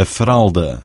a fralda.